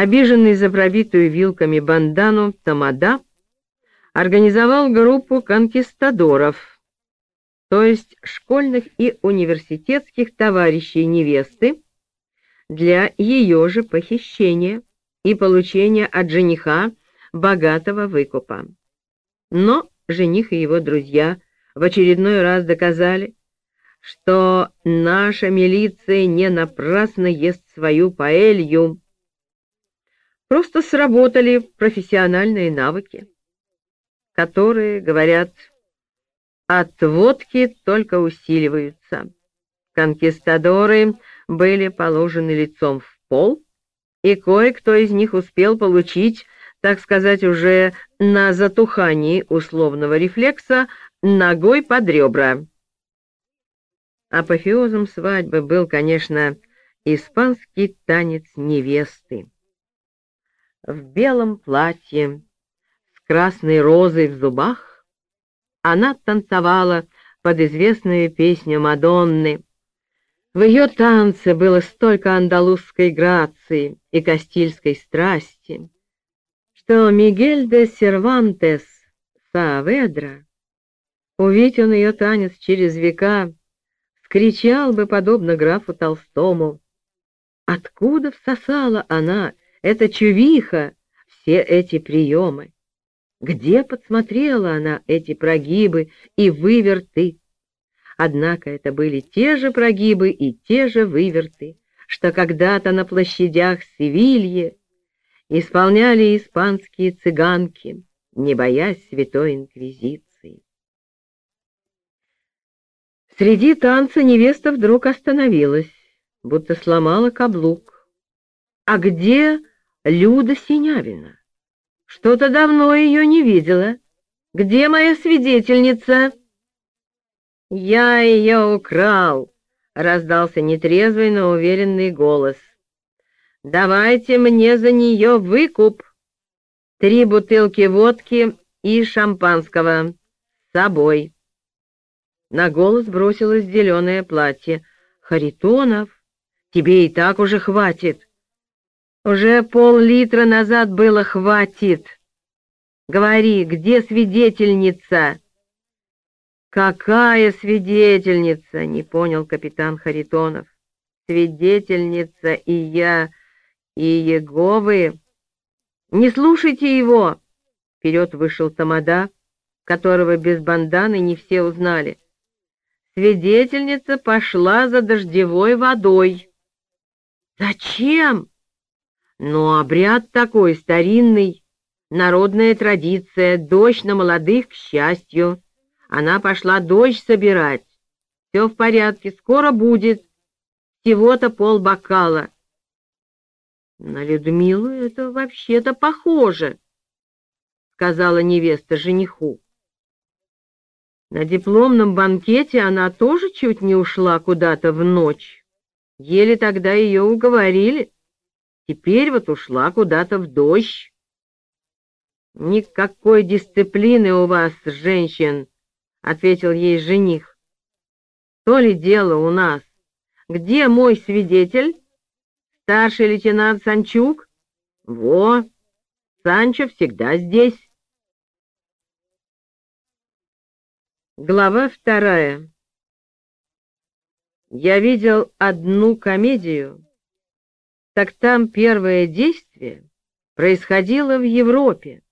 Обиженный за пробитую вилками бандану Тамада организовал группу конкистадоров, то есть школьных и университетских товарищей невесты, для ее же похищения и получения от жениха богатого выкупа. Но жених и его друзья в очередной раз доказали, что наша милиция не напрасно ест свою паэлью. Просто сработали профессиональные навыки, которые, говорят, от водки только усиливаются. Конкистадоры были положены лицом в пол, и кое-кто из них успел получить, так сказать, уже на затухании условного рефлекса ногой под ребра. Апофеозом свадьбы был, конечно, испанский танец невесты. В белом платье, с красной розой в зубах, она танцевала под известную песню Мадонны. В ее танце было столько андалузской грации и кастильской страсти, что Мигель де Сервантес Сааведра, увидев он ее танец через века, кричал бы, подобно графу Толстому. Откуда всосала она, эта чувиха, все эти приемы? Где подсмотрела она эти прогибы и выверты? Однако это были те же прогибы и те же выверты, что когда-то на площадях Севильи исполняли испанские цыганки, не боясь святой инквизиции. Среди танца невеста вдруг остановилась, будто сломала каблук. «А где Люда Синявина? Что-то давно ее не видела. Где моя свидетельница?» «Я ее украл», — раздался нетрезвый, но уверенный голос. «Давайте мне за нее выкуп. Три бутылки водки и шампанского с собой». На голос бросилось зеленое платье. «Харитонов, тебе и так уже хватит». «Уже пол-литра назад было хватит». «Говори, где свидетельница?» «Какая свидетельница?» — не понял капитан Харитонов. «Свидетельница и я, и Еговы. Не слушайте его!» Вперед вышел Тамада, которого без банданы не все узнали. Свидетельница пошла за дождевой водой. Зачем? Ну, обряд такой старинный, народная традиция, дождь на молодых, к счастью. Она пошла дождь собирать. Все в порядке, скоро будет. Всего-то полбокала. На Людмилу это вообще-то похоже, сказала невеста жениху. На дипломном банкете она тоже чуть не ушла куда-то в ночь. Еле тогда ее уговорили. Теперь вот ушла куда-то в дождь. «Никакой дисциплины у вас, женщин», — ответил ей жених. «То ли дело у нас. Где мой свидетель? Старший лейтенант Санчук? Во, Санчо всегда здесь». Глава вторая. Я видел одну комедию, так там первое действие происходило в Европе.